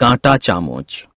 কাঁটা চামচ